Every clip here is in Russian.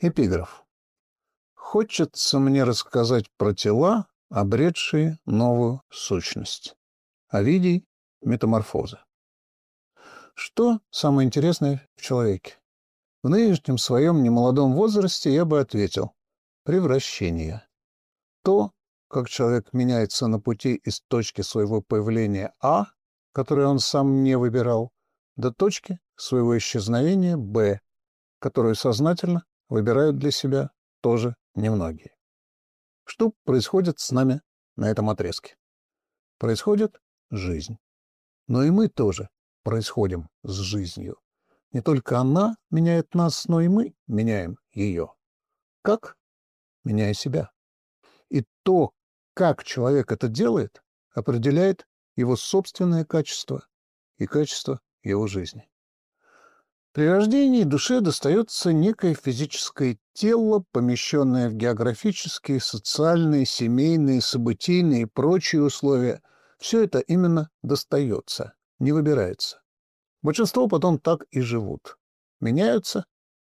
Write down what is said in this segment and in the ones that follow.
Эпиграф. Хочется мне рассказать про тела, обретшие новую сущность. Овидий метаморфоза. Что самое интересное в человеке? В нынешнем своем немолодом возрасте я бы ответил — превращение. То, как человек меняется на пути из точки своего появления А, которую он сам не выбирал, до точки своего исчезновения Б, которую сознательно выбирают для себя тоже немногие. Что происходит с нами на этом отрезке? Происходит жизнь. Но и мы тоже происходим с жизнью. Не только она меняет нас, но и мы меняем ее. Как? Меняя себя. И то, как человек это делает, определяет его собственное качество и качество его жизни. При рождении душе достается некое физическое тело, помещенное в географические, социальные, семейные, событийные и прочие условия. Все это именно достается, не выбирается. Большинство потом так и живут. Меняются,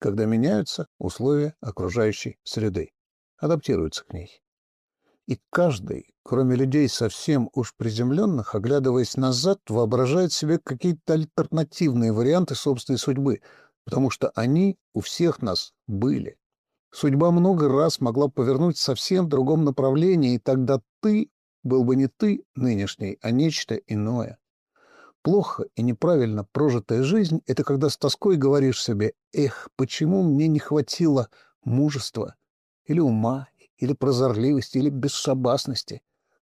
когда меняются условия окружающей среды, адаптируются к ней. И каждый, кроме людей совсем уж приземленных, оглядываясь назад, воображает себе какие-то альтернативные варианты собственной судьбы, потому что они у всех нас были. Судьба много раз могла повернуть совсем в другом направлении, и тогда ты был бы не ты нынешний, а нечто иное. Плохо и неправильно прожитая жизнь — это когда с тоской говоришь себе «Эх, почему мне не хватило мужества или ума, или прозорливости, или бесшабасности.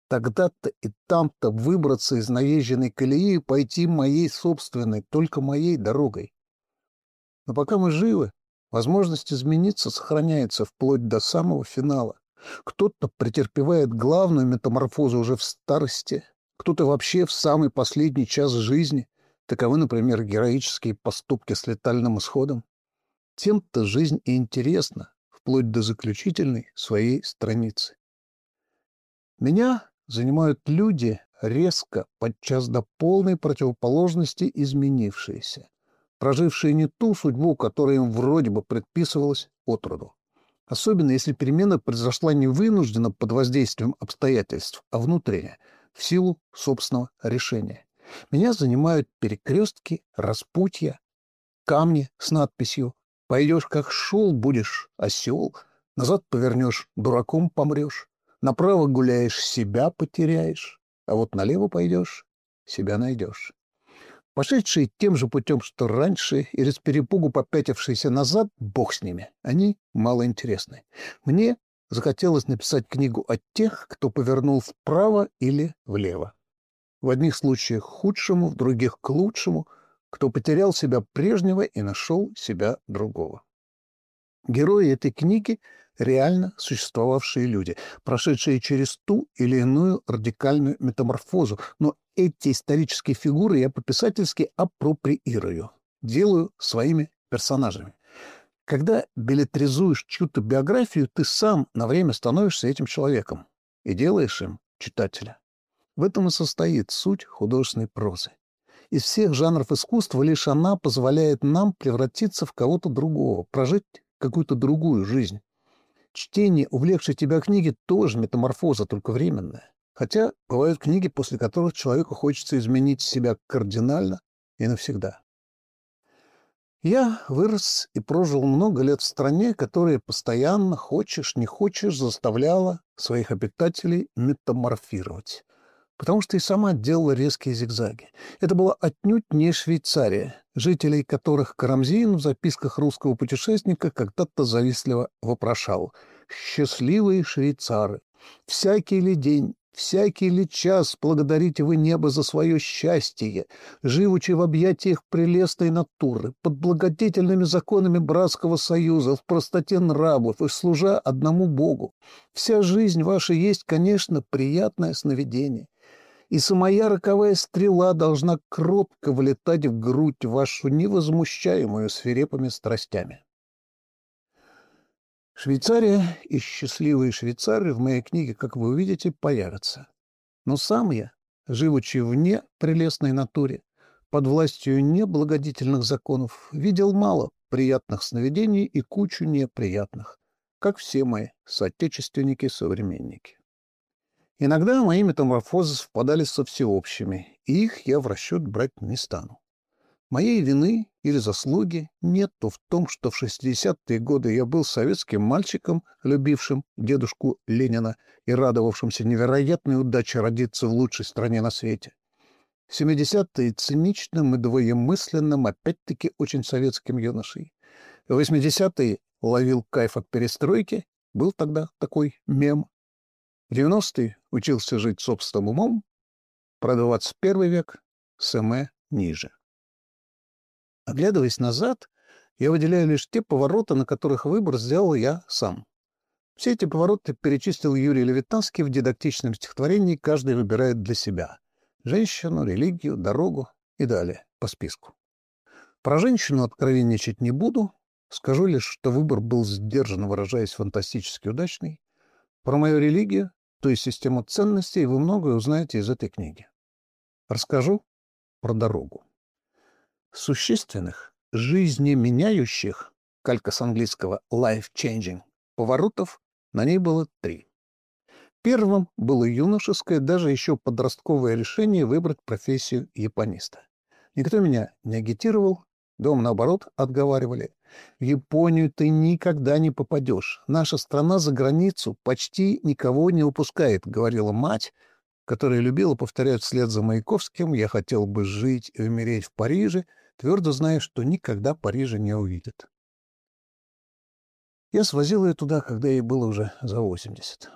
Тогда-то и там-то выбраться из наезженной колеи и пойти моей собственной, только моей дорогой. Но пока мы живы, возможность измениться сохраняется вплоть до самого финала. Кто-то претерпевает главную метаморфозу уже в старости, кто-то вообще в самый последний час жизни. Таковы, например, героические поступки с летальным исходом. Тем-то жизнь и интересна, вплоть до заключительной своей страницы. Меня занимают люди, резко, подчас до полной противоположности изменившиеся, прожившие не ту судьбу, которая им вроде бы предписывалась от роду. Особенно если перемена произошла не вынужденно под воздействием обстоятельств, а внутренне, в силу собственного решения. Меня занимают перекрестки, распутья, камни с надписью Пойдешь, как шел, будешь осел, назад повернешь, дураком помрешь, направо гуляешь, себя потеряешь, а вот налево пойдешь, себя найдешь. Пошедшие тем же путем, что раньше, или с перепугу попятившиеся назад, бог с ними, они малоинтересны. Мне захотелось написать книгу о тех, кто повернул вправо или влево. В одних случаях к худшему, в других — к лучшему — кто потерял себя прежнего и нашел себя другого. Герои этой книги — реально существовавшие люди, прошедшие через ту или иную радикальную метаморфозу, но эти исторические фигуры я по-писательски апроприирую, делаю своими персонажами. Когда билетризуешь чью-то биографию, ты сам на время становишься этим человеком и делаешь им читателя. В этом и состоит суть художественной прозы. Из всех жанров искусства лишь она позволяет нам превратиться в кого-то другого, прожить какую-то другую жизнь. Чтение, увлекшей тебя книги, тоже метаморфоза, только временная. Хотя бывают книги, после которых человеку хочется изменить себя кардинально и навсегда. Я вырос и прожил много лет в стране, которая постоянно, хочешь не хочешь, заставляла своих обитателей метаморфировать потому что и сама делала резкие зигзаги. Это была отнюдь не Швейцария, жителей которых Карамзин в записках русского путешественника когда-то завистливо вопрошал. «Счастливые швейцары! Всякий ли день, Всякий ли час благодарите вы небо за свое счастье, живучи в объятиях прелестной натуры, под благодетельными законами братского союза, в простоте нравов и служа одному Богу. Вся жизнь ваша есть, конечно, приятное сновидение и самая роковая стрела должна кротко влетать в грудь вашу невозмущаемую свирепыми страстями. Швейцария и счастливые швейцары в моей книге, как вы увидите, появятся. Но сам я, живучи вне прелестной натуре, под властью неблагодетельных законов, видел мало приятных сновидений и кучу неприятных, как все мои соотечественники-современники. Иногда мои метаморфозы совпадали со всеобщими, и их я в расчет брать не стану. Моей вины или заслуги нету в том, что в 60-е годы я был советским мальчиком, любившим дедушку Ленина и радовавшимся невероятной удаче родиться в лучшей стране на свете. 70-е циничным и двоемысленным, опять-таки очень советским юношей. 80-е ловил кайф от перестройки, был тогда такой мем. 90-е учился жить собственным умом, про 21 век СМ ниже. Оглядываясь назад, я выделяю лишь те повороты, на которых выбор сделал я сам. Все эти повороты перечислил Юрий Левитанский в дидактичном стихотворении «Каждый выбирает для себя» — женщину, религию, дорогу и далее по списку. Про женщину откровенничать не буду, скажу лишь, что выбор был сдержан, выражаясь фантастически удачный. Про мою религию, то есть систему ценностей, вы многое узнаете из этой книги. Расскажу про дорогу существенных, жизнеменяющих, калька с английского life-changing, поворотов на ней было три. Первым было юношеское, даже еще подростковое решение выбрать профессию япониста. Никто меня не агитировал, дом, наоборот, отговаривали. В Японию ты никогда не попадешь. Наша страна за границу почти никого не упускает, говорила мать, которая любила повторять вслед за Маяковским «Я хотел бы жить и умереть в Париже», твердо зная, что никогда Парижа не увидит. Я свозил ее туда, когда ей было уже за 80.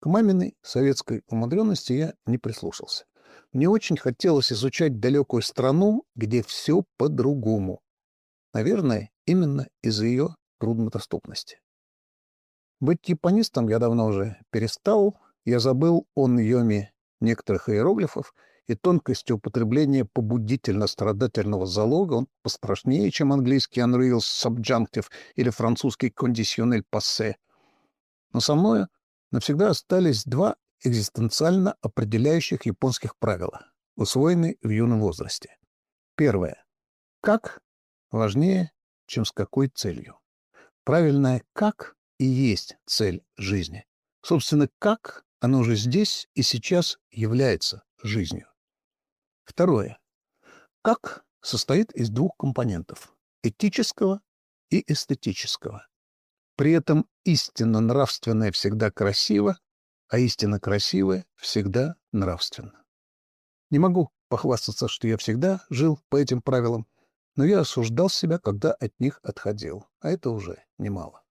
К маминой советской умудренности я не прислушался. Мне очень хотелось изучать далекую страну, где все по-другому. Наверное, именно из-за ее труднодоступности. Быть японистом я давно уже перестал, я забыл о Йоме некоторых иероглифов — и тонкостью употребления побудительно-страдательного залога он пострашнее, чем английский unreal subjunctive или французский conditionnel passé. Но со мною навсегда остались два экзистенциально определяющих японских правила, усвоенные в юном возрасте. Первое. Как важнее, чем с какой целью. Правильное «как» и есть цель жизни. Собственно, как оно уже здесь и сейчас является жизнью. Второе. Как состоит из двух компонентов – этического и эстетического. При этом истинно нравственное всегда красиво, а истинно красивое всегда нравственно. Не могу похвастаться, что я всегда жил по этим правилам, но я осуждал себя, когда от них отходил, а это уже немало.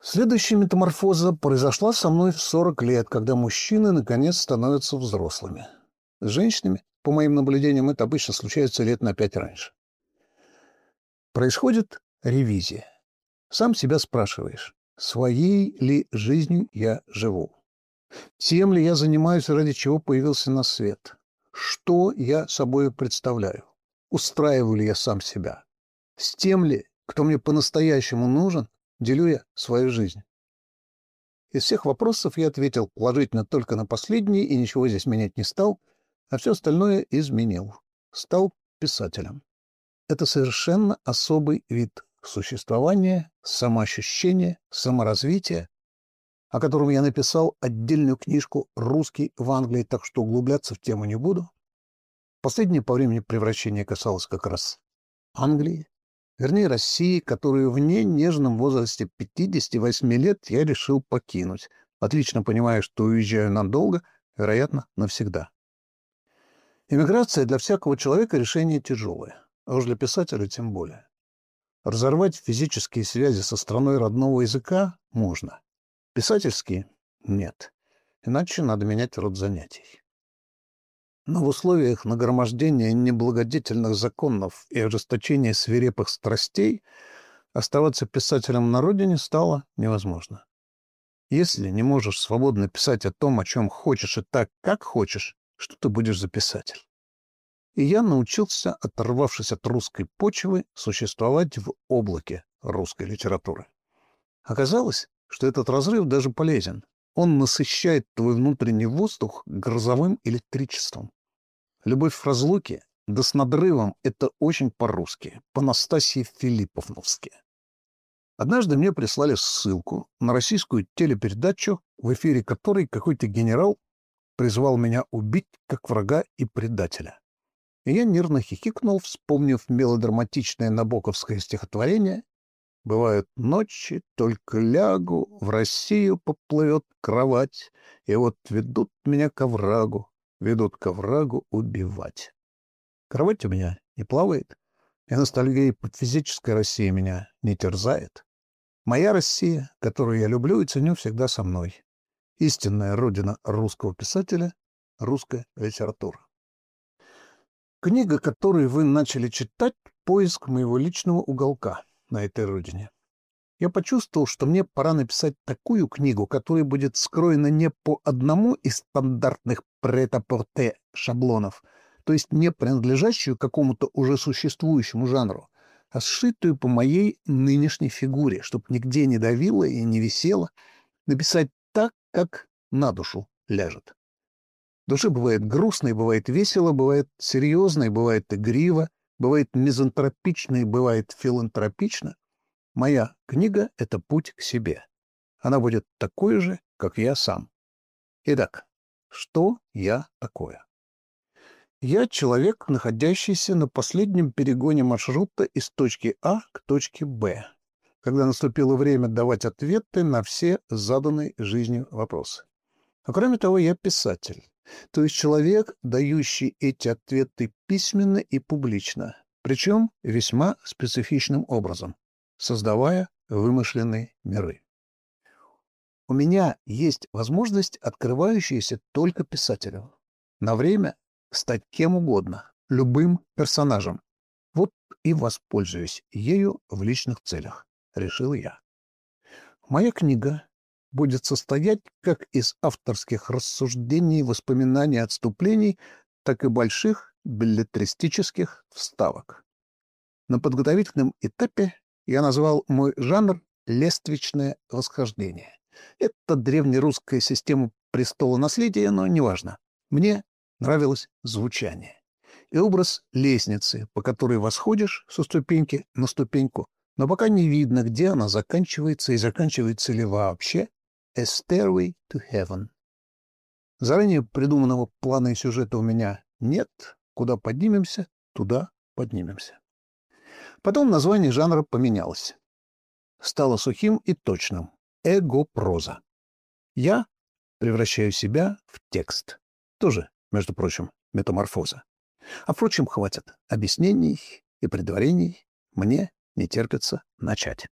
Следующая метаморфоза произошла со мной в 40 лет, когда мужчины наконец становятся взрослыми. С женщинами, по моим наблюдениям, это обычно случается лет на пять раньше. Происходит ревизия. Сам себя спрашиваешь, своей ли жизнью я живу? Тем ли я занимаюсь, ради чего появился на свет? Что я собой представляю? Устраиваю ли я сам себя? С тем ли, кто мне по-настоящему нужен, делю я свою жизнь? Из всех вопросов я ответил положительно только на последний и ничего здесь менять не стал — а все остальное изменил. Стал писателем. Это совершенно особый вид существования, самоощущения, саморазвития, о котором я написал отдельную книжку «Русский в Англии», так что углубляться в тему не буду. Последнее по времени превращение касалось как раз Англии, вернее России, которую в нежном возрасте 58 лет я решил покинуть, отлично понимая, что уезжаю надолго, вероятно, навсегда. Эмиграция для всякого человека решение тяжелое, а уж для писателя тем более. Разорвать физические связи со страной родного языка можно. Писательские — нет. Иначе надо менять род занятий. Но в условиях нагромождения неблагодетельных законов и ожесточения свирепых страстей оставаться писателем на родине стало невозможно. Если не можешь свободно писать о том, о чем хочешь и так, как хочешь, что ты будешь за писатель. И я научился, оторвавшись от русской почвы, существовать в облаке русской литературы. Оказалось, что этот разрыв даже полезен. Он насыщает твой внутренний воздух грозовым электричеством. Любовь в разлуке да с надрывом это очень по-русски, по-Настасье Филипповновски. Однажды мне прислали ссылку на российскую телепередачу, в эфире которой какой-то генерал призвал меня убить как врага и предателя. И я нервно хихикнул, вспомнив мелодраматичное набоковское стихотворение Бывают ночи, только лягу, в Россию поплывет кровать, и вот ведут меня к оврагу, ведут к оврагу убивать. Кровать у меня не плавает, и ностальгия по физической России меня не терзает. Моя Россия, которую я люблю и ценю, всегда со мной. Истинная родина русского писателя — русская литература. Книга, которую вы начали читать, — поиск моего личного уголка — на этой родине. Я почувствовал, что мне пора написать такую книгу, которая будет скроена не по одному из стандартных прет-а-порте шаблонов, то есть не принадлежащую какому-то уже существующему жанру, а сшитую по моей нынешней фигуре, чтобы нигде не давило и не висело, написать так, как на душу ляжет. Душе бывает грустно и бывает весело, бывает серьезно и бывает игриво, бывает мизантропично и бывает филантропично, моя книга — это путь к себе. Она будет такой же, как я сам. Итак, что я такое? Я человек, находящийся на последнем перегоне маршрута из точки А к точке Б, когда наступило время давать ответы на все заданные жизнью вопросы. А кроме того, я писатель. То есть человек, дающий эти ответы письменно и публично, причем весьма специфичным образом, создавая вымышленные миры. У меня есть возможность, открывающаяся только писателю. На время стать кем угодно, любым персонажем. Вот и воспользуюсь ею в личных целях, решил я. Моя книга будет состоять как из авторских рассуждений, воспоминаний, отступлений, так и больших билетристических вставок. На подготовительном этапе я назвал мой жанр «лествичное восхождение». Это древнерусская система престола наследия, но неважно. Мне нравилось звучание. И образ лестницы, по которой восходишь со ступеньки на ступеньку, но пока не видно, где она заканчивается и заканчивается ли вообще, A Stairway to Heaven. Заранее придуманного плана и сюжета у меня нет. Куда поднимемся, туда поднимемся. Потом название жанра поменялось. Стало сухим и точным. Эго-проза. Я превращаю себя в текст. Тоже, между прочим, метаморфоза. А, впрочем, хватит объяснений и предварений. Мне не терпится начать.